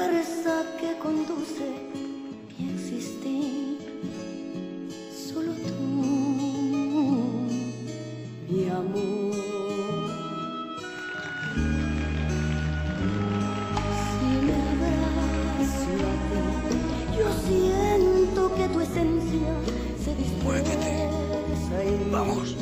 fuerza que conduce mi existir. Solo tú, mi amor. Si me abrazo a ti, yo siento que tu esencia se dispersa Muévete. Vamos.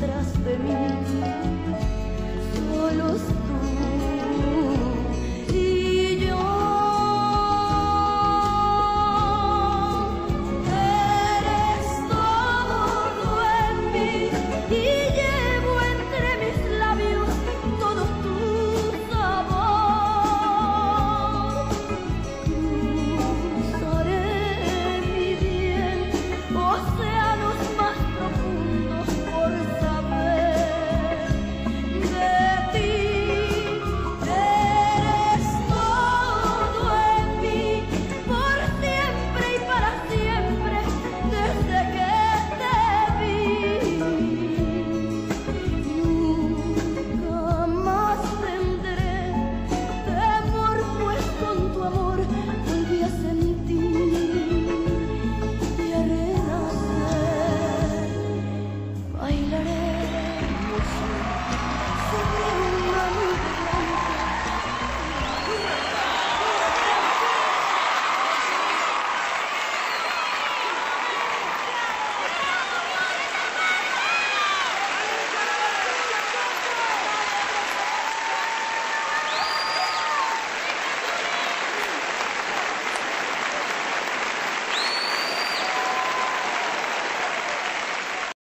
detrás de mí. Solos